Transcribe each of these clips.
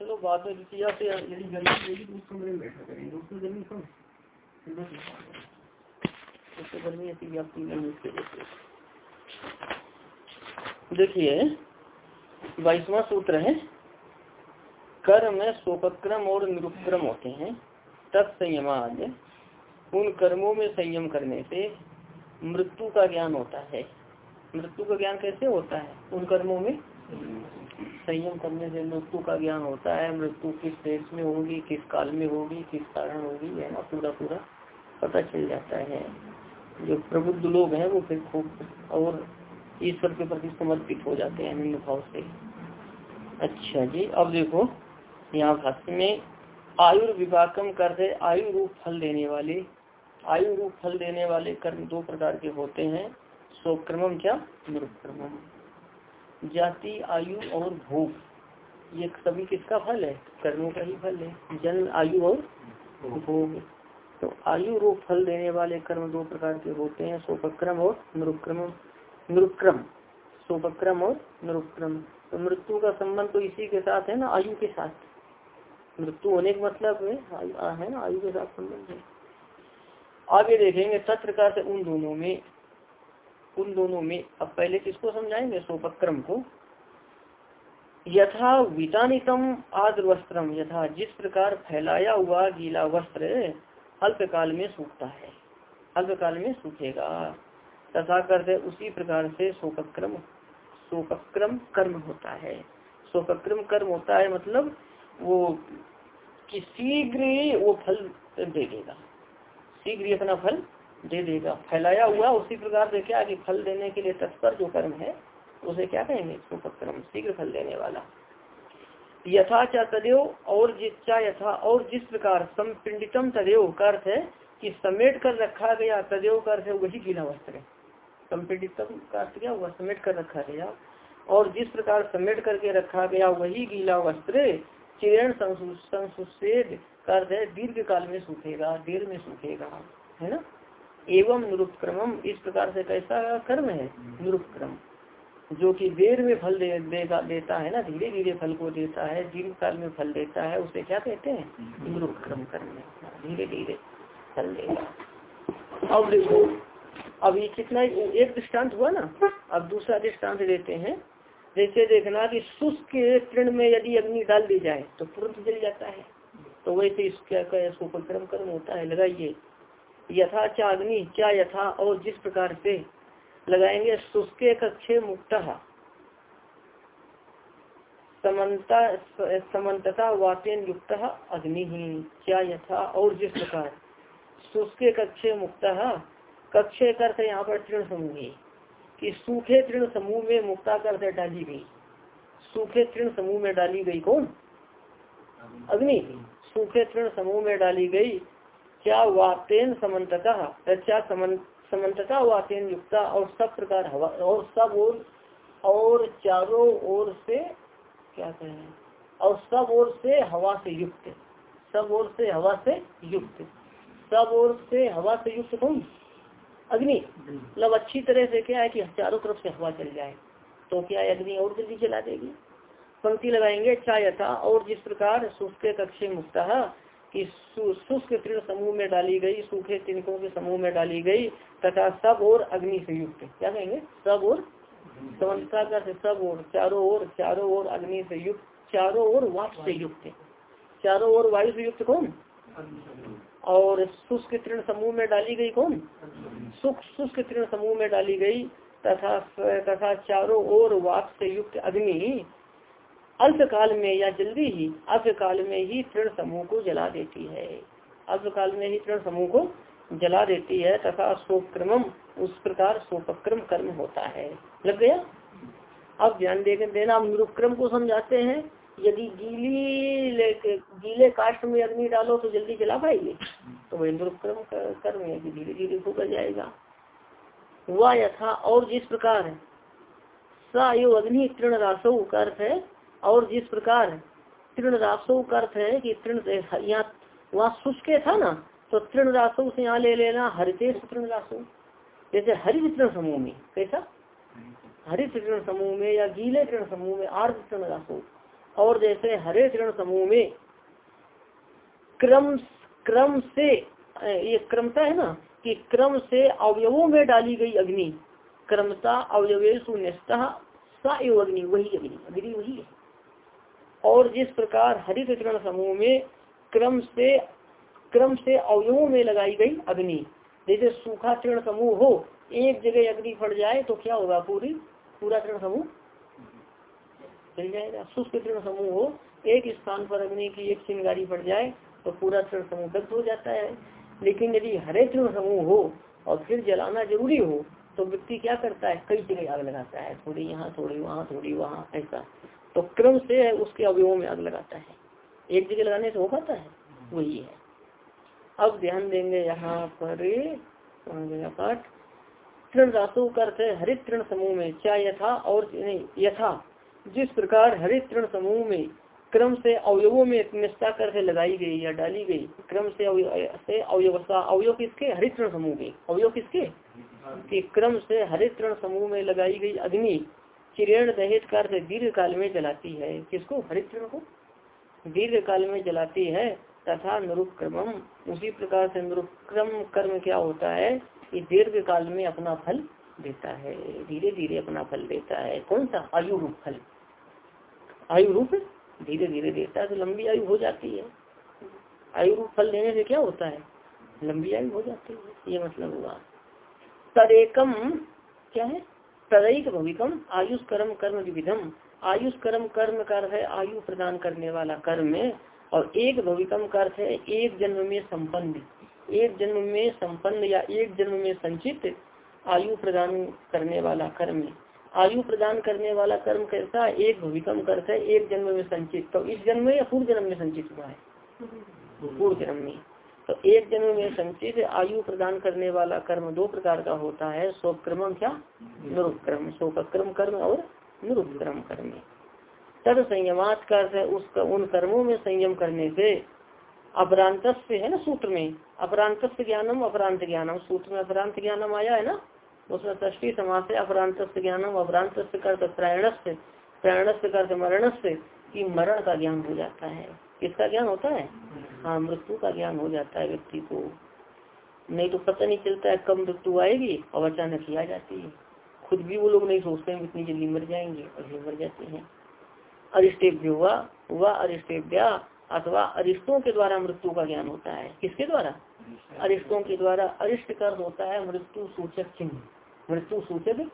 चलो बाद में द्वितीय से यदि गर्मी रहेगी तो उस कमरे में बैठा करेंगे उसकी गर्मी कम उससे गर्मी ऐसी व्याप्ति नहीं उसके जैसे देखिए, बाईसवा सूत्र है, कर्म में सोपक्रम और निरुपक्रम होते हैं। तत्संयमाद उन कर्मों में संयम करने से मृत्यु का ज्ञान होता है। मृत्यु का ज्ञान कैसे होता है? उन कर्मों में संयम करने से मृत्यु का ज्ञान होता है। मृत्यु किस देश में होगी, किस काल में होगी, किस कारण होगी है ना पूरा पूरा पता चल जाता है। जो प्रबुद्ध लोग हैं, वो फिर खूब और ईश्वर के प्रति समर्पित हो जाते हैं निम्न भाव से। अच्छा जी, अब देखो, यहाँ भाष्य में आयुर्विवाकम करते आयु रूप फल देने वाले आयु रूप फल देने वाले कर्म दो प्रकार के होते हैं। सोक्रमम क्या? मृक्रमम जाति, आयु और भोग। ये सभी किसका फल है? कर्मों का ही फल है। जन्म, आयु और भोग। तो आयु रूप फल देने वाले कर्म दो प्रकार के होते हैं, सोपक्रम और नृक्रम नृक्रम सोपक्रम और नृक्रम तो मृत्यु का संबंध तो इसी के साथ है ना, आयु के साथ। मृत्यु होने का मतलब है है ना, आयु के साथ संबंध है। आगे देखेंगे तत्प्रकार से उन दोनों में उन दोनों में, अब पहले किसको समझाएँगे? सोपक्रम को। यथा वितानितम आद्र वस्त्रम यथा जिस प्रकार फैलाया हुआ गीला वस्त्र अल्पकाल में सूखता है, अल्पकाल में सूखेगा। तथा करते उसी प्रकार से सोपक्रम सोपक्रम कर्म होता है। सोपक्रम कर्म होता है मतलब वो कि शीघ्र वो फल दे देगा शीघ्र अपना फल दे देगा। फैलाया हुआ उसी प्रकार से क्या कि फल देने के लिए तत्पर जो कर्म है, उसे क्या कहेंगे? सुपक्रम, शीघ्र फल देने वाला। यथा चा तदेव और जिस यथा और जिस प्रकार संपिंडितम तदेव का अर्थ है कि समेट कर रखा गया तदेव का अर्थ है वही गीला वस्त्र संपिंडितम का अर्थ क्या हुआ? समेट कर रखा गया। और जिस प्रकार समेट करके रखा गया वही गीला वस्त्र चिरण संसुषेद का अर्थ है दीर्घ काल में सूखेगा, देर में सूखेगा, है ना? एवं निरुपक्रम इस प्रकार से कैसा कर्म है? निरुपक्रम। जो कि देर में फल दे, देगा देता है ना धीरे धीरे फल को देता है दीर्घ काल में फल देता है उसे क्या कहते हैं? निरुपक्रम कर्म धीरे धीरे फल देगा। अब देखो अब ये कितना एक दृष्टांत हुआ ना अब दूसरा दृष्टांत देते हैं। जैसे देखना कि शुष्क तृण में यदि अग्नि डाल दी जाए तो तुरंत जल जाता है। तो वैसे इसका सुपक्रम कर्म होता है लगाइए। यथा चाग्नि क्या यथा और जिस प्रकार से लगाएँगे शुष्के कक्षे मुक्त। समन्ता समन्तता वातेन युक्त अग्नि ही क्या यथा और जिस प्रकार। शुष्के कक्षे मुक्त कक्षे करते यहाँ पर तृण समूह कि सूखे तृण समूह में मुक्ता करते डाली गई। सूखे तृण समूह में डाली गई कौन? अग्नि। सूखे तृण समूह में डाली गई क्या वातेन समन्तता समन्तता वातेन युक्ता और सब प्रकार हवा और सब और और चारों ओर से क्या कहें और सब ओर से हवा से युक्त। सब ओर से हवा से युक्त। सब ओर से हवा से युक्त कौन? अग्नि। मतलब अच्छी तरह से क्या है कि चारों तरफ़ से हवा चल जाए। तो क्या अग्नि और जल्दी चला देगी। पंक्ति लगाएँगे चाय था और जिस प्रकार सुख के कक्षे मुक्त कि शुष्क तृण समूह में डाली गई, सूखे तिनकों के समूह में डाली गई, तथा सब और अग्नि से युक्त क्या कहेंगे? सब और समन्ता का सब और चारों ओर चारों ओर अग्नि से युक्त चारों ओर वायु से युक्त चारों ओर वायु से युक्त कौन? और शुष्क तृण समूह में डाली गई कौन? सुख, शुष्क तृण समूह में डाली गई, तथा तथा चारों ओर वाक से युक्त अग्नि अल्पकाल में या जल्दी ही अल्पकाल में ही तृण समूह को जला देती है। अल्पकाल में ही तृण समूह को जला देती है तथा सोक्रम उस प्रकार सोपक्रम कर्म होता है। लग गया? अब ध्यान दे देना हम निरुक्रम को समझाते हैं। यदि गीली गीले काष्ट में अग्नि डालो तो जल्दी जला पाएगी। तो वही निरुक्रम कर्म है धीरे धीरे होकर जाएगा। वह यथा और जिस प्रकार स अग्नि तृण रासो का अर्थ है और जिस प्रकार तृण रासो का अर्थ है कि तृण यहाँ वहाँ शुष्क था ना तो तृण रासो से यहाँ ले लेना हरितेश तृण रासो। जैसे हरित समूह में, कैसा? हरित तृण समूह में या गीले तृण समूह में आर्थ तृण रासु। और जैसे हरे तृण समूह में क्रम क्रम से, ये क्रमता है ना, कि क्रम से अवयवों में डाली गई अग्नि, क्रमता अवयवेशु निष्ठा अग्नि, वही अग्नि अग्नि वही है। और जिस प्रकार हरित तृण समूह में क्रम से क्रम से अवयवों में लगाई गई अग्नि। जैसे सूखा तृण समूह हो, एक जगह अग्नि फट जाए तो क्या होगा पूरी? पूरा तृण समूह चल जाएगा। शुष्क तृण समूह हो, एक स्थान पर अग्नि की एक चिंगारी फट जाए तो पूरा तृण समूह दग्ध हो जाता है। लेकिन यदि हरे तृण समूह हो और फिर जलाना ज़रूरी हो तो व्यक्ति क्या करता है? कई जगह आग लगाता है। थोड़ी यहाँ, थोड़ी वहाँ थोड़ी वहाँ, ऐसा। तो क्रम से उसके अवयवों में आग लगाता है। एक जगह लगाने से हो पाता है? वही है। अब ध्यान देंगे यहाँ पर पाठ। तृण अर्थ है हरित तृण समूह में, क्या यथा और नहीं, यथा। जिस प्रकार हरित तृण समूह में क्रम से अवयवों में निष्ठा कर लगाई गई या डाली गई, क्रम से से अवयवस्था अवयव किसके? हरित तृण समूह के। अवयव किसके? कि क्रम से हरित तृण समूह में लगाई गई अग्नि किरण कर दीर्घ काल में जलाती है। किसको? हरित को। दीर्घ काल में जलाती है तथा क्रम उसी प्रकार से क्रम कर्म क्या होता है? कि दीर्घ काल में अपना फल देता है। धीरे धीरे अपना फल देता है। कौन सा? आयु रूप फल। आयु रूप धीरे धीरे देता है तो लंबी आयु हो जाती है। आयु रूप फल देने से क्या होता है? लंबी आयु हो जाती है। ये मतलब हुआ। तदेकम क्या है? तदैक भविकम आयुष कर्म कर्म विविधम। आयुष कर्म कर्म कर है आयु प्रदान करने वाला कर्म और एक भविकम कर है एक जन्म में संपन्न। एक जन्म में संपन्न या एक जन्म में संचित आयु प्रदान करने वाला कर्म आयु प्रदान करने वाला कर्म कैसा एक भविकम कर है एक जन्म में संचित। तो इस जन्म में या पूर्व जन्म में संचित हुआ है? पूर्व जन्म में। तो एक जन्म में संचित आयु प्रदान करने वाला कर्म दो प्रकार का होता है शोक्रम क्या? निरुपक्रम। शोकक्रम कर्म और निरुपक्रम कर्म। तद संयमात कर उसका उन कर्मों में संयम करने से अपरांत है ना सूत्र में? अपरांत ज्ञानम अपरांत ज्ञानम। सूत्र में अपरांत ज्ञानम आया है ना? उसमें ष्टी समाज से अपरांत ज्ञानम अपरांत कर प्रायणस्थ प्रायणस्थ कर मरण से की मरण का ज्ञान हो जाता है। किसका ज्ञान होता है? हाँ मृत्यु का ज्ञान हो जाता है व्यक्ति को। नहीं तो पता नहीं चलता है कब मृत्यु आएगी और अचानक ही आ जाती है। खुद भी वो लोग नहीं सोचते हैं इतनी जल्दी मर जाएँगे और ये मर जाते हैं। अरिष्टेभ्य हुआ हुआ अरिष्टेभ्या अथवा अरिष्टों के द्वारा मृत्यु का ज्ञान होता है। किसके द्वारा? अरिष्टों के द्वारा। अरिष्ट कर होता है मृत्यु सूचक चिन्ह। मृत्यु सूचक?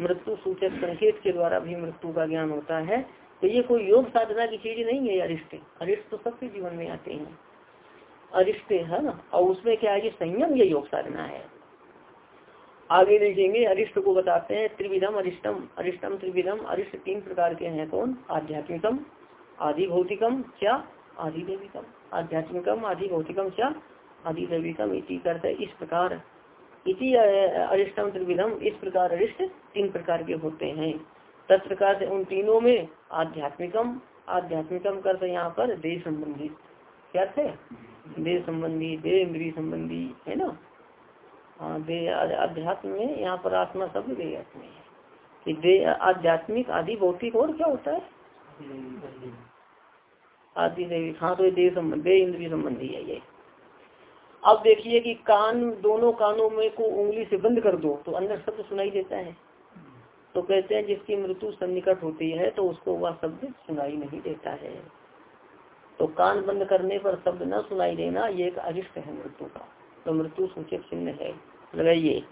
मृत्यु सूचक संकेत के द्वारा भी मृत्यु का ज्ञान होता है। तो ये कोई योग साधना की चीज़ नहीं है अरिष्ट अरिष्ट तो सबके जीवन में आते हैं। अरिष्ट है ना? और उसमें क्या है संयम ये योग साधना है। आगे देखेंगे, अरिष्ट को बताते हैं, त्रिविधम अरिष्टम अरिष्टम त्रिविधम, अरिष्ट तीन प्रकार के हैं कौन? आध्यात्मिकम आदि भौतिकम क्या? आदि देविकम आध्यात्मिकम आदि भौतिकम क्या? आदि देविकम करते इस प्रकार। इसी अरिष्टम त्रिविधम, इस प्रकार अरिष्ट तीन प्रकार के होते हैं। तत्प्रकार से उन तीनों में आध्यात्मिकम आध्यात्मिकम करते यहाँ पर देह संबंधी। क्या थे देह संबंधी, देह इंद्री संबंधी, है ना? हाँ दे अध्यात्म में यहाँ पर आत्मा शब्द दे है कि दे आध्यात्मिक, आदि भौतिक और क्या होता है? आदि देवी हाँ तो देह संबंध, देह इंद्री संबंधी है ये। अब देखिए कि कान, दोनों कानों में को उंगली से बंद कर दो तो अंदर शब्द सुनाई देता है। तो कहते हैं जिसकी मृत्यु सन्निकट होती है तो उसको वह शब्द सुनाई नहीं देता है। तो कान बंद करने पर शब्द न सुनाई देना, ये एक अरिष्ट है मृत्यु का। तो मृत्यु सूचक चिन्ह है। लगाइए।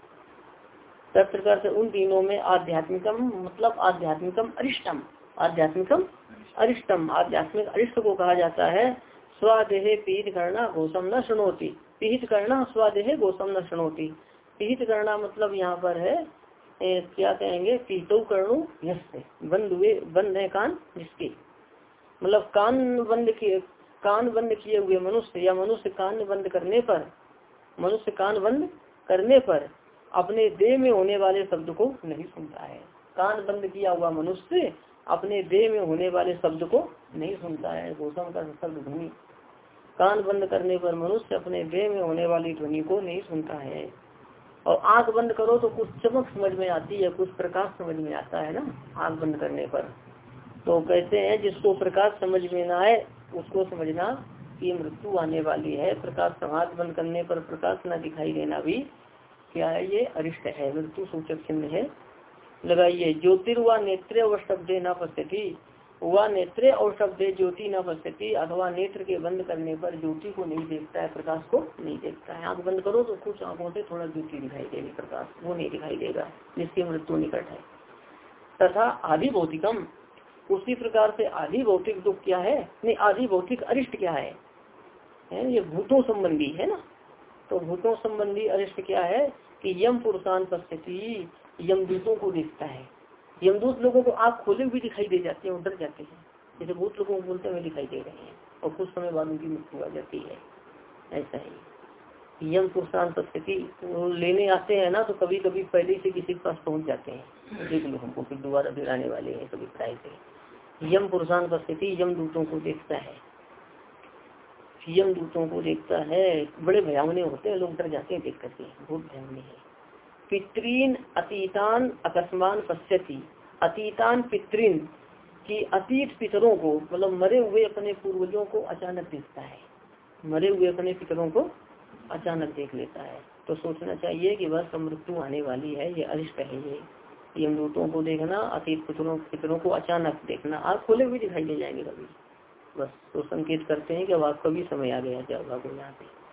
तब प्रकार से उन दिनों में आध्यात्मिकम मतलब आध्यात्मिकम अरिष्टम आध्यात्मिकम अरिष्टम, आध्यात्मिक अरिष्ट को कहा जाता है, स्वादेह पीत करना गोसम न सुनोती पीहित करना, स्वादेह गोसम न सुनोती पीहित करना मतलब यहाँ पर है क्या कहेंगे? पीतो कर्णु बंद हुए, बंद है कान जिसके। मतलब कान बंद किए, कान बंद किए हुए मनुष्य या मनुष्य कान बंद करने पर, मनुष्य कान बंद करने पर अपने देह में होने वाले शब्द को नहीं सुनता है। कान बंद किया हुआ मनुष्य अपने देह में होने वाले शब्द को नहीं सुनता है। घोषण का शब्द ध्वनि। कान बंद करने पर मनुष्य अपने देह में होने वाली ध्वनि को नहीं सुनता है। और आँख बंद करो तो कुछ चमक समझ में आती है, कुछ प्रकाश समझ में आता है ना, आँख बंद करने पर। तो कहते हैं, जिसको प्रकाश समझ में ना आए, उसको समझना कि मृत्यु आने वाली है। प्रकाश समाज बंद करने पर प्रकाश न दिखाई देना भी क्या है, ये अरिष्ट है। मृत्यु सूचक चिन्ह है। लगाइए ज्योतिर्वा नेत्र शब्द न वह नेत्र और शब्द ज्योति न पश्यति अथवा नेत्र के बंद करने पर ज्योति को नहीं देखता है प्रकाश को नहीं देखता है। आँख बंद करो तो कुछ आँखों से थोड़ा ज्योति दिखाई देगी प्रकाश वो नहीं दिखाई देगा जिसकी मृत्यु निकट है। तथा आदि भौतिकम उसी प्रकार से आदि भौतिक दुख क्या है? नहीं आदि भौतिक अरिष्ट क्या है, ये भूतों संबंधी है ना? तो भूतों संबंधी अरिष्ट क्या है? कि यम पुरुषान पश्यति यमदूतों को देखता है। यमदूत लोगों को आँख खोले भी दिखाई दे जाते हैं डर जाते हैं। जैसे भूत लोगों को बोलते हुए दिखाई दे रहे हैं, और कुछ समय बाद उनकी मृत्यु आ जाती है। ऐसा ही। यम पद्धति वो लेने आते हैं ना तो कभी कभी पहले से किसी के पास पहुँच जाते हैं। देख लो हमको, फिर दोबारा फिर आने वाले हैं, कभी प्राय से। यम पुरुषान पद्धति यम दूतों को देखता है। यम दूतों को देखता है, बड़े भयावने होते हैं, लोग डर जाते हैं देख करके, बहुत भयावने है। पितृन अतीतान अकस्मान पश्यति। अतीतान पितृन की अतीत पितरों को मतलब मरे हुए अपने पूर्वजों को अचानक देखता है। मरे हुए अपने पितरों को अचानक देख लेता है। तो सोचना चाहिए कि बस मृत्यु आने वाली है, ये अरिष्ट है ये। यमदूतों को देखना, अतीत पितरों पितरों को अचानक देखना। आप खोले हुए दिखाई दे जाएँगे कभी। बस तो संकेत करते हैं कि अब आपका भी समय आ गया जब भागो यहाँ पे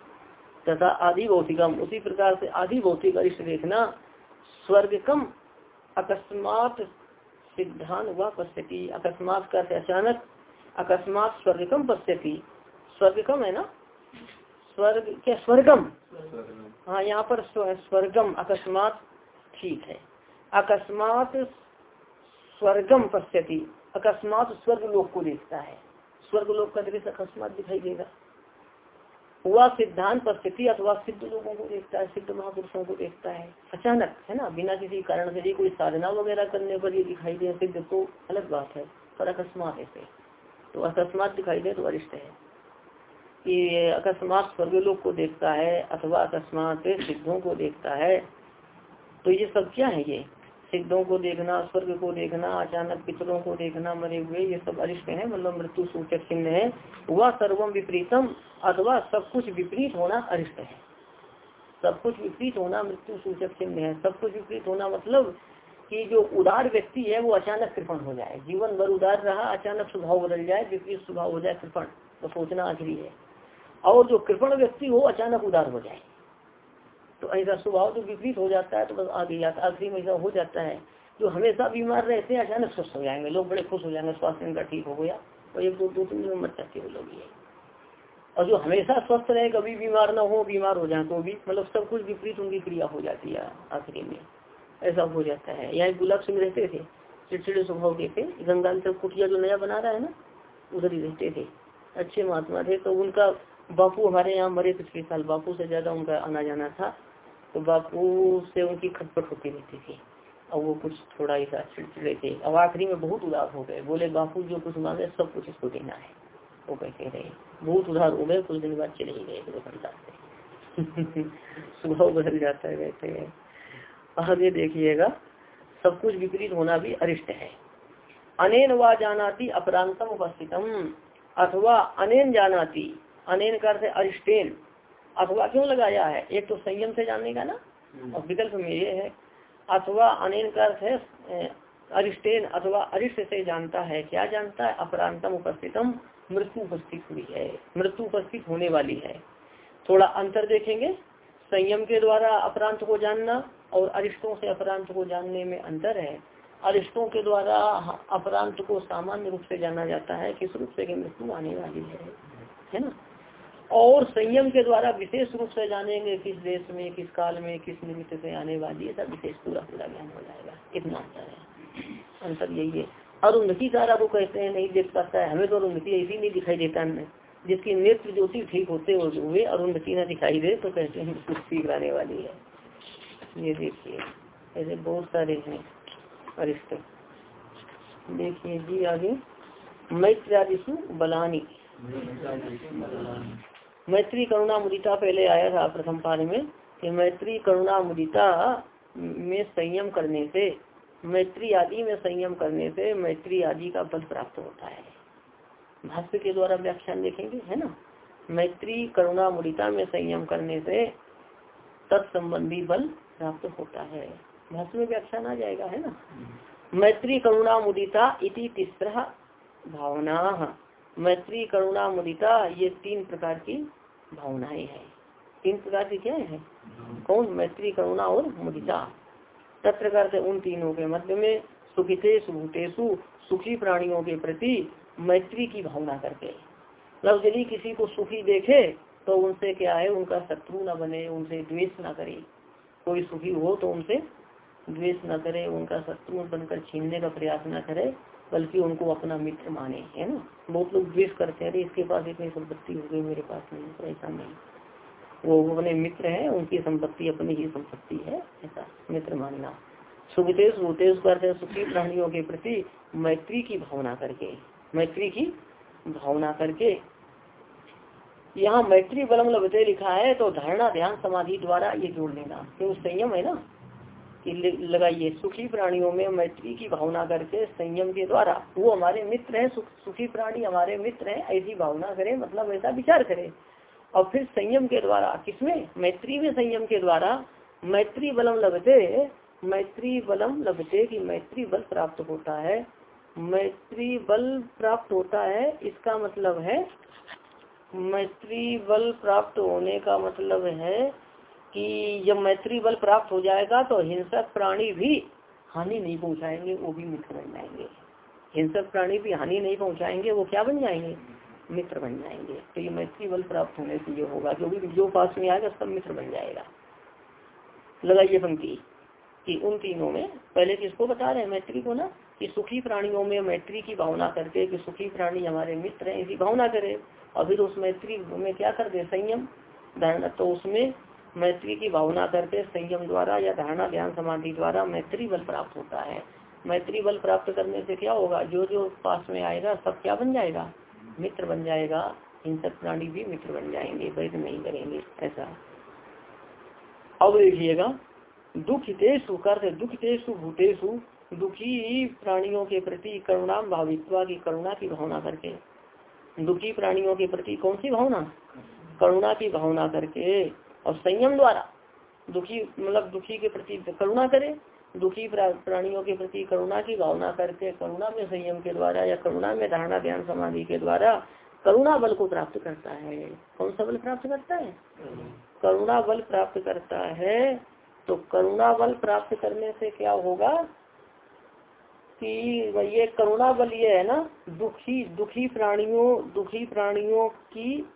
तथा आदि भौतिकम, उसी प्रकार से आदि भौतिक अरिष्ट देखना स्वर्ग कम अकस्मात सिद्धांत हुआ पश्यति अकस्मात का अचानक अकस्मात स्वर्गकम पश्यति स्वर्गकम है ना? स्वर्ग क्या स्वर्गम? हाँ यहाँ पर स्वर्गम अकस्मात ठीक है। अकस्मात स्वर्गम पश्यति अकस्मात स्वर्ग लोक को देखता है। स्वर्ग लोक का दृश्य अकस्मात दिखाई देगा। वह सिद्धांत परिस्थिति अथवा सिद्ध लोगों को देखता है, सिद्ध महापुरुषों को देखता है। अचानक, है ना? बिना किसी कारण से कोई साधना वगैरह करने पर ये दिखाई दे, सिद्ध तो अलग बात है, पर अकस्मात ऐसे तो अकस्मात दिखाई दे तो अरिष्ट है। कि अकस्मात स्वर्ग लोग को देखता है अथवा अकस्मात सिद्धों को देखता है। तो ये सब क्या है ये? सिद्धों को देखना, स्वर्ग को देखना, अचानक पितरों को देखना, मरे हुए, ये सब अरिष्ट है मतलब मृत्यु सूचक चिन्ह है। वह सर्वम विपरीतम अथवा सब कुछ विपरीत होना अरिष्ट है। सब कुछ विपरीत होना मृत्यु सूचक चिन्ह है। सब कुछ विपरीत होना मतलब कि जो उदार व्यक्ति है, वो अचानक कृपण हो जाए। जीवन भर उदार रहा, अचानक स्वभाव बदल जाए, विपरीत स्वभाव हो जाए, कृपण। तो सोचना आखिरी है। और जो कृपण व्यक्ति हो, अचानक उदार हो जाए। तो ऐसा स्वभाव तो विपरीत हो जाता है तो बस आगे जाता आखिरी में ऐसा हो जाता है। जो हमेशा बीमार रहते हैं, अचानक स्वस्थ हो जाएँगे। लोग बड़े खुश हो जाएँगे, स्वास्थ्य इनका ठीक हो गया। और एक दो दो, तीन दिन मर जाते वो लोग ये। और जो हमेशा स्वस्थ रहे, कभी बीमार ना हो, बीमार हो जाए तो भी मतलब सब कुछ विपरीत उनकी क्रिया हो जाती है आखिरी में। ऐसा हो जाता है। यहाँ गुलाब सिंह रहते थे, चिड़चिड़े स्वभाव के थे। गंगा सब कुटिया जो नया बना रहा है ना, उधर ही रहते थे। अच्छे महात्मा थे तो उनका बापू हमारे यहाँ मरे पिछले साल। बापू से ज़्यादा उनका आना जाना था। तो बापू से उनकी खटपट होती रहती थी। और वो कुछ थोड़ा ऐसा चिड़चिड़े थे। अब आखिरी में बहुत उदास हो गए। बोले, बापू, जो कुछ मांगे सब कुछ इसको देना है। वो कहते रहे। बहुत उधार हो गए, कुछ दिन बाद चले ही गए। दुकानदार से स्वभाव बदल जाता है, कहते हैं। आगे देखिएगा, सब कुछ विपरीत होना भी अरिष्ट है। अनेन व जानाती अपरांतम उपस्थितम, अथवा अनेन जानाती। अनेन कर अरिष्टेन। अथवा क्यों लगाया है? एक तो संयम से जानने का ना हम्म। और विकल्प में ये है अथवा अनिल का अर्थ है अरिष्टेन अथवा अरिष्ट से जानता है। क्या जानता है? अपरांतम उपस्थितम मृत्यु उपस्थित हुई है। मृत्यु उपस्थित होने वाली है। थोड़ा अंतर देखेंगे। संयम के द्वारा अपरांत को जानना और अरिष्टों से अपरांत को जानने में अंतर है। अरिष्टों के द्वारा अपरांत को सामान्य रूप से जाना जाता है किस रूप से मृत्यु आने वाली है। है ना? और संयम के द्वारा विशेष रूप से जानेंगे किस देश में, किस काल में, किस निमित्त से आने वाली है सब विशेष पूरा पूरा ज्ञान हो जाएगा। इतना अंतर है। अंतर यही है। अरुंधति तारा को कहते हैं, नहीं देख पाता है। हमें तो अरुंधति ऐसी नहीं दिखाई देता है। जिसकी नेत्र ज्योति ठीक होते हुए अरुंधति ना दिखाई दे तो कहते हैं कुछ आने वाली है। ये देखिए, ऐसे बहुत सारे हैं अरिष्ट। देखिए जी आगे। मैत्रादिशु बलानी। मैत्री करुणा मुदिता पहले आया था प्रथम पाद में कि मैत्री करुणा मुदिता में संयम करने से मैत्री आदि में संयम करने से मैत्री आदि का बल प्राप्त होता है। भाष्य के द्वारा व्याख्यान देखेंगे है ना? मैत्री करुणा मुदिता में संयम करने से तत्संबंधी बल प्राप्त होता है। भाष्य में व्याख्यान आ जाएगा है ना? मैत्री करुणा मुदिता इति तीसरा भावना। मैत्री, करुणा, मुदिता, ये तीन प्रकार की भावनाएँ हैं। तीन प्रकार की क्या है? कौन? मैत्री, करुणा और मुदिता। तत्प्रकार से उन तीनों के मध्य में सुखितेशु भूतेशु सुखी प्राणियों के प्रति मैत्री की भावना करके मतलब यदि किसी को सुखी देखे तो उनसे क्या है? उनका शत्रु न बने, उनसे द्वेष न करे। कोई सुखी हो तो उनसे द्वेष न करे, उनका शत्रु बनकर छीनने का प्रयास न करे। बल्कि उनको अपना मित्र माने, है ना? बहुत लोग द्वेष करते हैं, अरे इसके पास इतनी संपत्ति हो गई, मेरे पास नहीं ऐसा नहीं। वो अपने मित्र है, उनकी संपत्ति अपनी ही संपत्ति है, ऐसा, मित्र मानना। सुखतेश भूतेश करते सुखी प्राणियों के प्रति मैत्री की भावना करके, मैत्री की भावना करके, यहाँ मैत्री बलम लभते लिखा है तो धारणा ध्यान समाधि द्वारा ये जोड़ लेना क्यों संयम है ना? कि लगाइए सुखी प्राणियों में मैत्री की भावना करके संयम के द्वारा वो हमारे मित्र हैं सुख, सुखी प्राणी हमारे मित्र हैं ऐसी भावना करे मतलब ऐसा विचार करे। और फिर संयम के द्वारा किसमें? मैत्री में संयम के द्वारा मैत्री बलम लगते मैत्री बलम लगते कि मैत्री बल प्राप्त होता है। मैत्री बल प्राप्त होता है इसका मतलब है मैत्री बल प्राप्त होने का मतलब है कि जब मैत्री बल प्राप्त हो जाएगा तो हिंसक प्राणी भी हानि नहीं पहुंचाएँगे, वो भी मित्र बन जाएँगे। हिंसक प्राणी भी हानि नहीं पहुंचाएँगे, वो क्या बन जाएँगे? मित्र बन जाएँगे। तो ये मैत्री बल प्राप्त होने से ये होगा, जो भी जो पास में आएगा, सब मित्र बन जाएगा। लगाइए पंक्ति। कि उन तीनों में, पहले किसको बता रहे हैं मैत्री को ना? कि सुखी प्राणियों में मैत्री की भावना करके कि सुखी प्राणी हमारे मित्र हैं, इसी भावना करे। और फिर उस मैत्री में क्या कर दे? संयम। धारणा तो उसमें मैत्री की भावना करके संयम द्वारा या धारणा ध्यान समाधि द्वारा मैत्री बल प्राप्त होता है। मैत्री बल प्राप्त करने से क्या होगा? जो जो पास में आएगा, सब क्या बन जाएगा? मित्र बन जाएगा। हिंसक प्राणी भी मित्र बन जाएँगे, वैध नहीं करेंगे, ऐसा। अब देखिएगा दुख हितेशु कर दुख भूतेशु दुखी प्राणियों के प्रति करुणा, भावित्वा की करुणा की भावना करके। दुखी प्राणियों के प्रति कौन सी भावना? करुणा की भावना करके। और संयम द्वारा दुखी मतलब दुखी के प्रति करुणा करे, दुखी प्राणियों के प्रति करुणा की भावना करके करुणा में संयम के द्वारा या करुणा में धारणा ध्यान समाधि के द्वारा करुणा बल को प्राप्त करता है। कौन सा बल प्राप्त करता है? करुणा बल प्राप्त करता है। तो करुणा बल प्राप्त करने से क्या होगा? कि ये करुणा बल ये है ना, दुखी दुखी प्राणियों दुखी प्राणियों की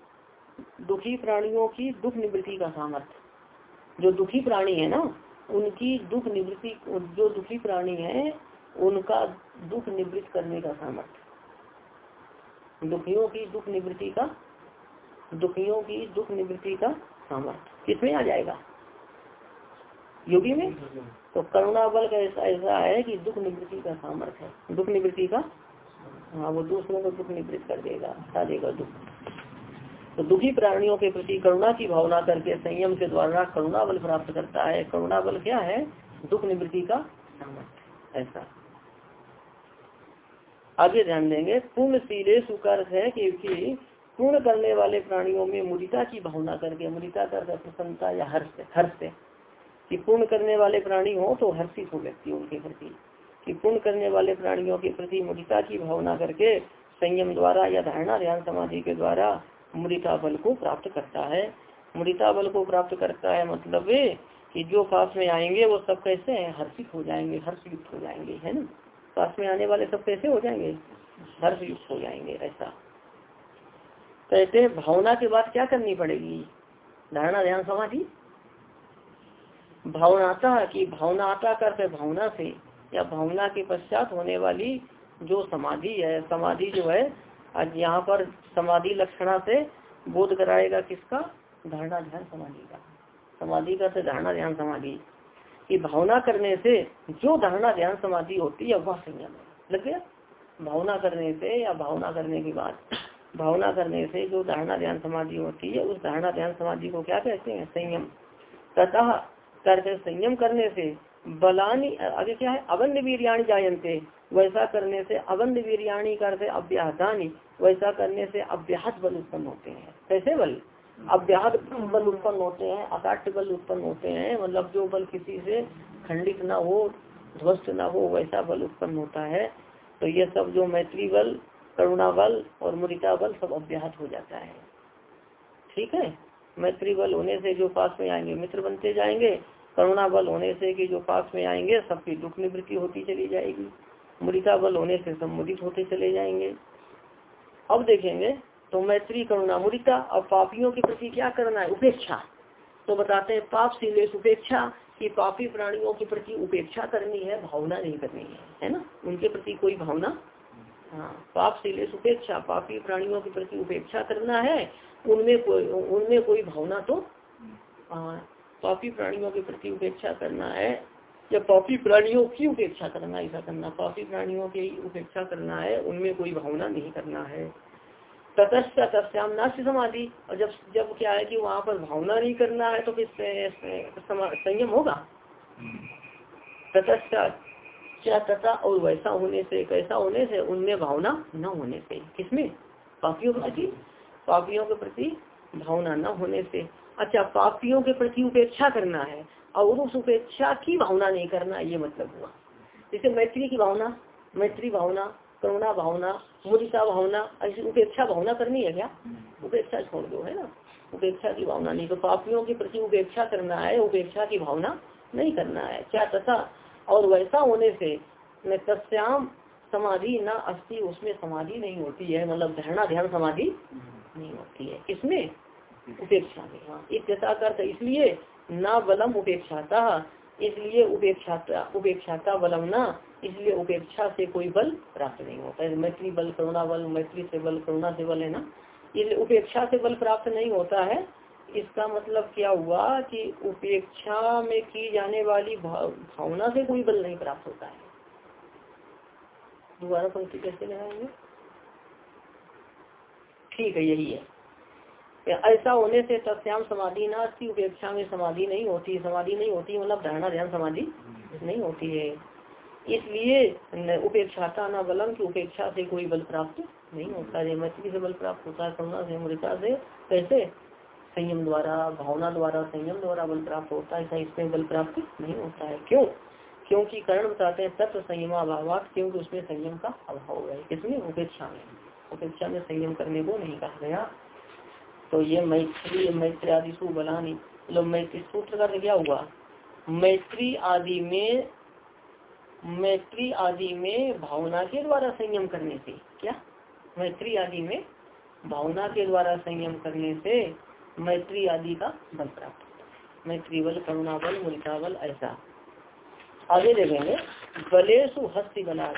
दुखी प्राणियों की दुख निवृत्ति का सामर्थ्य जो दुखी प्राणी है ना, उनकी दुख निवृत्ति, जो दुखी प्राणी है, उनका दुख निवृत्त करने का सामर्थ्य दुखियों की दुख निवृत्ति का, दुखियों की दुख निवृत्ति का सामर्थ्य किसमें आ जाएगा? योगी में? तो करुणा बल का ऐसा ऐसा है कि दुख निवृत्ति का सामर्थ्य है। दुख निवृत्ति का? हाँ वो दूसरों को दुख निवृत्त कर देगा, हटा देगा दुख। तो दुखी प्राणियों के प्रति करुणा की भावना करके संयम के द्वारा करुणा बल प्राप्त करता है। करुणा बल क्या है? दुख निवृत्ति का ऐसा। आगे ध्यान देंगे। पूर्ण सीले सुकर है कि पूर्ण करने वाले प्राणियों में मुदिता की भावना करके, मुदिता कर प्रसन्नता या हर्ष हर्ष कि पूर्ण करने वाले प्राणी हो तो हर्षित हो व्यक्ति उनके प्रति। कि पूर्ण करने वाले प्राणियों के प्रति मुदिता की भावना करके संयम द्वारा या धारणा, ध्यान समाधि के द्वारा मुदिता बल को प्राप्त करता है। मृता बल को प्राप्त करता है मतलब वे कि जो पास में आएँगे, वो सब कैसे है? हर्षित हो जाएँगे, हर्षयुक्त हो जाएँगे, है ना? पास में आने वाले सब कैसे हो जाएँगे? हर्षयुक्त हो जाएँगे, ऐसा। कहते भावना के बाद क्या करनी पड़ेगी? धारणा ध्यान समाधि। भावनाता की भावनाता करते भावना से, या भावना के पश्चात होने वाली जो समाधि है, समाधि जो है आज यहाँ पर समाधि लक्षणा से बोध कराएगा किसका? धारणा ध्यान समाधि का। समाधि का से धारणा ध्यान समाधि। की भावना करने से जो धारणा ध्यान समाधि होती है, वह संयम है। लग गया? भावना करने से या भावना करने के बाद, भावना करने से जो धारणा ध्यान समाधि होती है, उस धारणा ध्यान समाधि को क्या कहते हैं? संयम। तथा करके संयम करने से बलानी, आगे क्या है? अबंध वीरियाणी जायंते वैसा करने से अबंध वीरियाणी करते अव्याहतानी वैसा करने से अव्याहत बल उत्पन्न होते हैं। कैसे बल? अव्याहत बल उत्पन्न होते हैं, अकाट्य बल उत्पन्न होते हैं मतलब जो बल किसी से खंडित ना हो, ध्वस्त ना हो, वैसा बल उत्पन्न होता है। तो ये सब जो मैत्री बल, करुणा बल और मुदिता बल सब अव्याहत हो जाता है। ठीक है? मैत्री बल होने से जो पास में आएँगे, मित्र बनते जाएँगे। करुणा बल होने से कि जो पास में आएँगे, सबकी दुख निवृत्ति होती चली जाएगी। मुदिता बल होने से संबोधित होते चले जाएँगे। अब देखेंगे तो मैत्री करुणा, मुदिता और पापियों के प्रति क्या करना है? उपेक्षा। तो बताते हैं, पाप सीले उपेक्षा, कि पापी प्राणियों के प्रति उपेक्षा करनी है, भावना नहीं करनी है है ना? उनके प्रति कोई भावना? हाँ पाप सीले उपेक्षा, पापी प्राणियों के प्रति उपेक्षा करना है, उनमें कोई उनमें कोई भावना तो हाँ पापी प्राणियों के प्रति उपेक्षा करना है। या पापी प्राणियों की उपेक्षा करना, ऐसा करना पापी प्राणियों की उपेक्षा करना है, उनमें कोई भावना नहीं करना है। तटस्थ तस्याम नाश्य समाधि। और जब जब क्या है कि वहाँ पर भावना नहीं करना है तो फिर संयम होगा। तटस्थ क्या तथा और वैसा होने से, कैसा होने से, उनमें भावना न होने से। किसमें? पापियों के प्रति? पापियों के प्रति भावना न होने से। अच्छा पापियों के प्रति उपेक्षा करना है और उस उपेक्षा की भावना नहीं करना, ये मतलब हुआ। जैसे मैत्री की भावना, मैत्री भावना, करुणा भावना, मुदिता भावना, ऐसी उपेक्षा भावना करनी है क्या? उपेक्षा छोड़ दो, है ना? उपेक्षा की भावना नहीं। तो पापियों के प्रति उपेक्षा करना है, उपेक्षा की भावना नहीं करना है। क्या तथा? और वैसा होने से तस्याम समाधि, न अस्थि उसमें समाधि नहीं होती है। मतलब धरना ध्यान, समाधि नहीं होती है। किसमें उपेक्षा हाँ एक इसलिए न बलम उपेक्षाता, इसलिए उपेक्षाता उपेक्षाता बलम न, इसलिए उपेक्षा से कोई बल प्राप्त नहीं होता। है मैत्री बल, करुणा बल, मैत्री से बल, करुणा से बल है ना, इसलिए उपेक्षा से बल प्राप्त नहीं होता है। इसका मतलब क्या हुआ कि उपेक्षा में की जाने वाली भावना से कोई बल नहीं प्राप्त होता है। दोबारा पंक्ति कैसे लगाएँगे? ठीक है, यही है। ऐसा होने से तत्श्याम समाधि ना उपेक्षा में समाधि नहीं होती, समाधि नहीं होती मतलब धारणा ध्यान समाधि नहीं होती है। इसलिए उपेक्षाता न बलम की उपेक्षा से कोई बल प्राप्त नहीं होता है। मैत्री से बल प्राप्त होता है, करुणा से मृता से, कैसे? संयम द्वारा, भावना द्वारा, संयम द्वारा बल प्राप्त होता है इसमें बल प्राप्त नहीं होता है। क्यों? क्योंकि कारण बताते हैं, तत्व संयम अभाव क्योंकि उसमें संयम का अभाव है। किसमें उपेक्षा में उपेक्षा में संयम करने को नहीं कहा गया। तो ये मैत्री मैत्री आदि सु बलानी मतलब मैत्री सूत्र का क्या हुआ? मैत्री आदि में मैत्री आदि में भावना के द्वारा संयम करने से क्या? मैत्री आदि में भावना के द्वारा संयम करने से मैत्री आदि का बल प्राप्त मैत्री बल करुणा बल मुल्का बल ऐसा। आगे देखेंगे। बलेसु हस्ती बना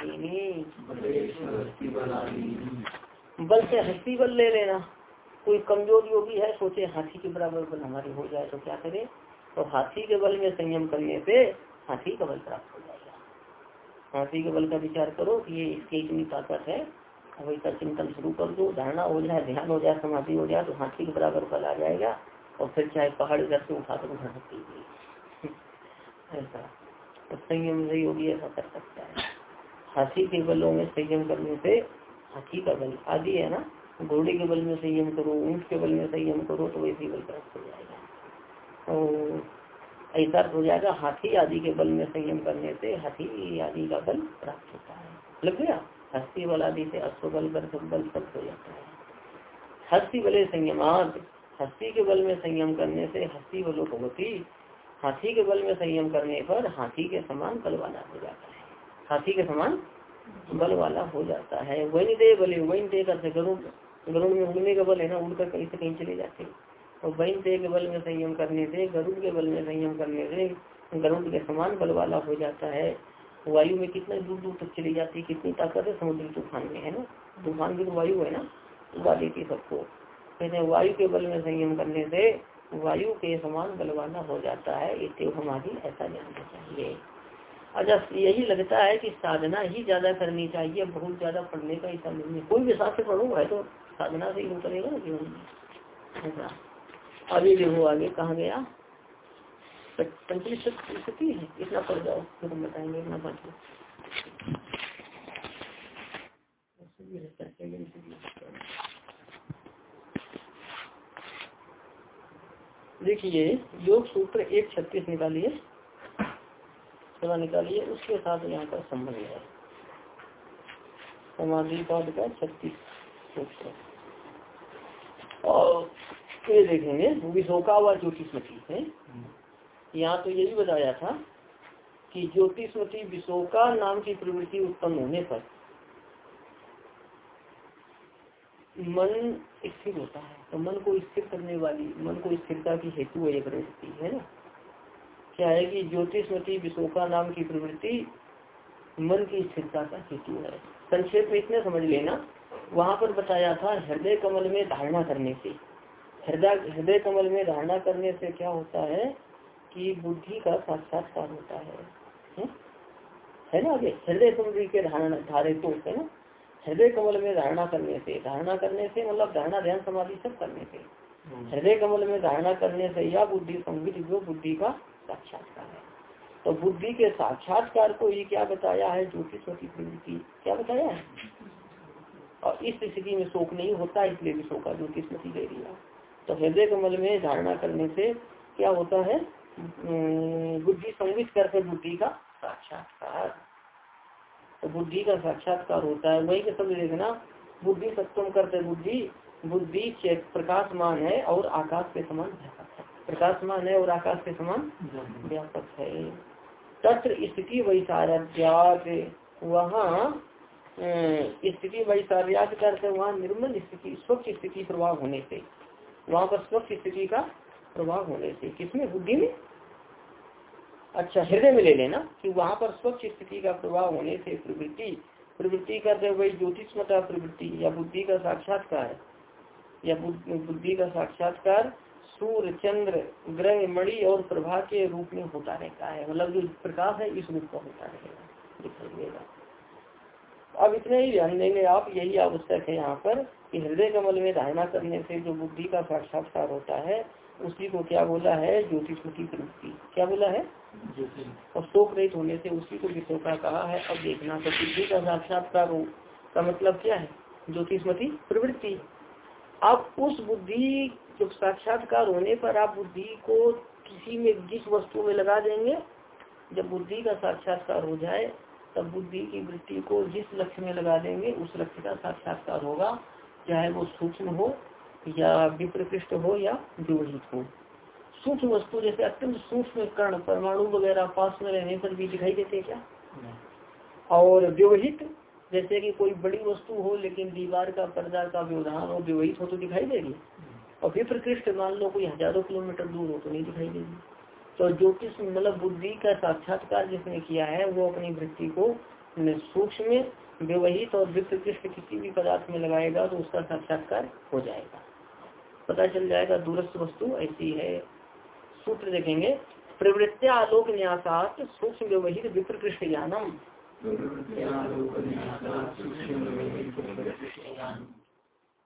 बल से हस्ती बल ले लेना। कोई कमज़ोर योगी है, सोचे हाथी के बराबर बल हमारे हो जाए तो क्या करे? तो हाथी के बल में संयम करने से हाथी का बल प्राप्त हो जाएगा। हाथी के बल का विचार करो कि ये इसकी इतनी ताकत है इसका चिंतन शुरू कर दो, धारणा हो जाए, ध्यान हो जाए, समाधि हो जाए तो हाथी के बराबर बल आ जाएगा और फिर चाहे पहाड़ इधर से उठा कर उठा सकती है। ऐसा। तो संयम से योगी ऐसा कर सकता है। हाथी के बलों में संयम करने से हाथी का बल आदि है ना घोड़े के बल में संयम करो, ऊँट के बल में संयम करो तो वैसे बल प्राप्त हो जाएगा। और ऐसा हो जाएगा, हाथी आदि के बल में संयम करने से हाथी आदि का बल प्राप्त होता है। लग गया? हस्ती बल आदि से अश्व बल बल प्राप्त हो जाता है। हस्ती बले संयमात हस्ती के बल में संयम करने से हस्ती बलो भगवती हाथी के बल में संयम करने पर हाथी के समान बल वाला हो जाता है। हाथी के समान बल वाला हो जाता है। वही दे बले वही दे करते गरुड़। गरुड़ में उड़ने का बल है ना उड़कर कहीं से कहीं चले जाते और वैन से के बल में संयम करने से, गरुड़ के बल में संयम करने से, गरुड़ के समान बल वाला हो जाता है। वायु में कितना दूर दूर तक चली जाती है, कितनी ताकत है, समुद्री तूफ़ान में, है ना? तूफ़ान भी तो वायु है ना, उड़ा देती सबको। कहते वायु के बल में संयम करने से वायु के समान बल वाला हो जाता है। इतने हमारी ऐसा जानना चाहिए। अच्छा यही लगता है कि साधना ही ज़्यादा करनी चाहिए, बहुत ज़्यादा पढ़ने का ऐसा नहीं है। कोई भी शास्त्र पढ़ो, है तो। साधना से ही उतरेगा ना जीवन ऐसा। अभी देखो आगे कहा गया स्थिति है, इतना पढ़ जाओ फिर हम बताएँगे, इतना पढ़ देखिए, योग सूत्र एक छत्तीस निकालिए सवा निकालिए, उसके साथ यहाँ का संबंध है। समाधि पाद का छत्तीस सूत्र। और ये देखेंगे विशोका व ज्योतिषमती है यहाँ तो यही बताया था कि ज्योतिषमती विशोका नाम की प्रवृत्ति उत्पन्न होने पर मन स्थिर होता है। तो मन को स्थिर करने वाली, मन को स्थिरता की हेतु है ये प्रवृत्ति, है ना? क्या है कि ज्योतिषमती विशोका नाम की प्रवृत्ति मन की स्थिरता का हेतु है। संक्षेप में इतने समझ लेना। वहाँ पर बताया था हृदय कमल में धारणा करने से। हृदय हृदय कमल में धारणा करने से क्या होता है कि बुद्धि का साक्षात्कार होता है। है, है ना आगे? हृदय कमल के धारणा धारे तो है ना? हृदय कमल में धारणा करने से धारणा करने से मतलब धारणा ध्यान समाधि सब करने से। हम्म। हृदय कमल में धारणा करने से या बुद्धि संगीत जो बुद्धि का साक्षात्कार है। तो बुद्धि के साक्षात्कार को ये क्या बताया है? ज्योतिष की। प्रवृत्ति क्या बताया है? और इस स्थिति में शोक नहीं होता, इसलिए भी शोका ज्योतिष मती दे दिया तो हृदय कमल में धारणा करने से क्या होता है? बुद्धि संवित करके बुद्धि का साक्षात्कार। तो बुद्धि का साक्षात्कार होता है। वही के सब देखना बुद्धि सत्वम करते बुद्धि बुद्धि प्रकाशमान है और आकाश के समान है। प्रकाशमान है और आकाश के समान व्यापक है। तत्र स्थिति वैसार्यात वहाँ स्थिति वैसार्यात करते वहाँ निर्मल स्थिति, स्वच्छ स्थिति प्रभाव होने से। वहाँ पर स्वच्छ स्थिति का प्रभाव होने से। किसमें? बुद्धि में? अच्छा हृदय में ले लेना कि वहाँ पर स्वच्छ स्थिति का प्रभाव होने से प्रवृत्ति प्रवृत्ति करते वही ज्योतिषमता प्रवृत्ति या बुद्धि का साक्षात्कार, या बुद्धि का साक्षात्कार सूर्य, चंद्र, ग्रह, मणि और प्रभा के रूप में होता रहता है। मतलब जो प्रकाश है, इस रूप का होता रहेगा दिखाई देगा। अब इतने ही ध्यान देंगे। आप यही आवश्यक है यहाँ पर कि हृदय कमल में धारणा करने से जो बुद्धि का साक्षात्कार होता है, उसी को क्या बोला है? ज्योतिष की प्रवृत्ति। क्या बोला है? और शोक रहित होने से उसी को विषय का कहा है, अब देखना तो बुद्धि का साक्षात्कार का मतलब क्या है? ज्योतिषमती प्रवृत्ति। आप उस बुद्धि, जब साक्षात्कार होने पर आप बुद्धि को किसी में, जिस वस्तु में लगा देंगे, जब बुद्धि का साक्षात्कार हो जाए तब बुद्धि की वृत्ति को जिस लक्ष्य में लगा देंगे उस लक्ष्य का साक्षात्कार होगा चाहे वो सूक्ष्म हो या विप्रकृष्ट हो या विवहित हो। सूक्ष्म वस्तु जैसे अत्यंत सूक्ष्म कर्ण परमाणु वगैरह पास में रहने पर भी दिखाई देते क्या? और व्यवहित जैसे कि कोई बड़ी वस्तु हो लेकिन दीवार का पर्दा का व्यवधान हो व्यवहित हो तो दिखाई देगी। और विप्रकृष्ट मान लो कोई हज़ारों किलोमीटर दूर हो तो नहीं दिखाई देगी। तो ज्योतिष मतलब बुद्धि का साक्षात्कार जिसने किया है, वो अपनी वृत्ति को सूक्ष्म व्यवहित और विप्रकृष्ट किसी भी पदार्थ में लगाएगा तो उसका साक्षात्कार हो जाएगा। पता चल जाएगा दूरस्थ वस्तु ऐसी है। सूत्र देखेंगे प्रवृत्ति आलोक न्यासात सूक्ष्म व्यवहित विप्रकृष्ट ज्ञानम।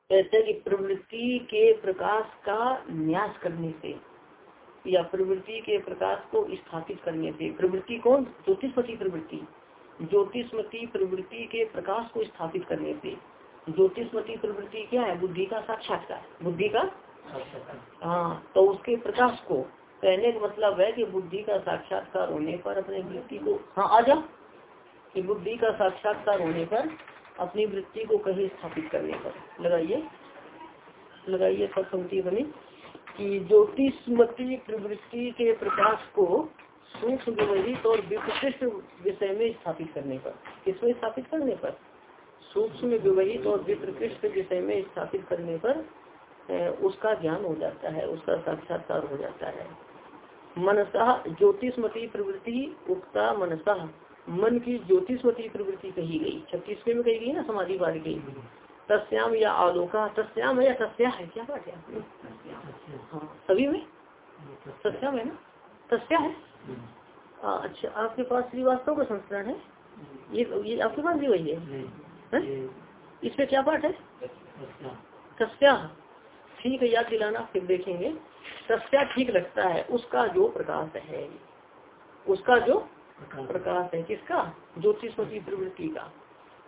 ऐसे की प्रवृत्ति के प्रकाश का न्यास करने से या प्रवृत्ति के प्रकाश को स्थापित करने से। प्रवृत्ति कौन? ज्योतिषपति प्रवृत्ति। ज्योतिषमती प्रवृत्ति के प्रकाश को स्थापित करने से। ज्योतिषमती प्रवृत्ति क्या है? बुद्धि का साक्षात्कार। बुद्धि का? हाँ तो उसके प्रकाश को। कहने का मतलब है कि बुद्धि का साक्षात्कार होने पर अपने वृत्ति को हाँ आ जा। कि बुद्धि का साक्षात्कार होने पर अपनी वृत्ति को कहीं स्थापित करने पर। लगाइए। लगाइए पंक्ति बनी कि ज्योतिषमती प्रवृत्ति के प्रकाश को सूक्ष्म और विशिष्ट विषय में स्थापित करने पर। किसमें स्थापित करने पर? सूक्ष्म व्यवहित और विप्रकृष्ट विषय में स्थापित करने पर उसका ज्ञान हो जाता है, उसका साक्षात्कार हो जाता है। मनसा ज्योतिषमती प्रवृत्ति उक्ता मनसा। मन की ज्योतिषमती प्रवृत्ति कही गई। छत्तीसवें में कही गई ना, समाधि वाली की? तस्याम या आलोका तस्याम है या तस्या है? क्या बात है? हाँ सभी में? तस्याम है ना? तस्या है? आ, अच्छा आपके पास श्रीवास्तव का संस्करण है? ये ये आपके पास भी वही है, है? इस क्या पाठ है? तस्या ठीक है याद दिलाना फिर देखेंगे। तस्या ठीक लगता है उसका जो प्रकाश है। उसका जो प्रकाश है। किसका? ज्योतिषमती प्रवृत्ति का।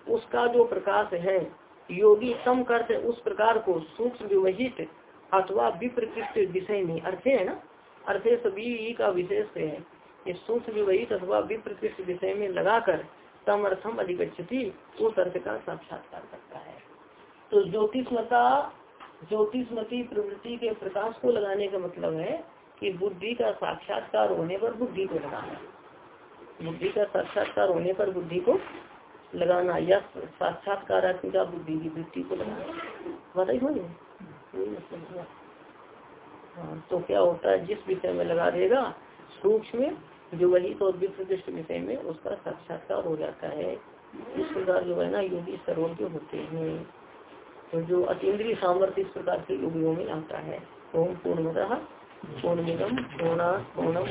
उसका जो प्रकाश है योगी सम करते, उस प्रकार को सूक्ष्म विवहित अथवा विप्रकृष्ट विषय में। अर्थ है ना? अर्थ सभी का विशेष है। ये सूक्ष्म विवहित अथवा विप्रकृष्ट विषय में लगाकर समर्थम अधिगछति उस अर्थ का साक्षात्कार करता है। तो ज्योतिषमता, ज्योतिषमती प्रवृत्ति के प्रकाश को लगाने का मतलब है कि बुद्धि का साक्षात्कार होने पर बुद्धि को लगाना। बुद्धि का साक्षात्कार होने पर बुद्धि को लगाना, या साक्षात्कार बुद्धि की वृत्ति को लगाना। बताइए मतलब हाँ तो क्या होता है, जिस विषय में लगा देगा, सूक्ष्म में जो वही तो विप्रकृष्ट विषय में, उसका साक्षात्कार हो जाता है। इस प्रकार जो है ना, योगी सर्वज्ञ होते हैं। तो जो अतीन्द्रीय सामर्थ्य इस प्रकार के योगियों में आता है। ओम पूर्ण पूर्णमिदम पूर्णा पूर्णम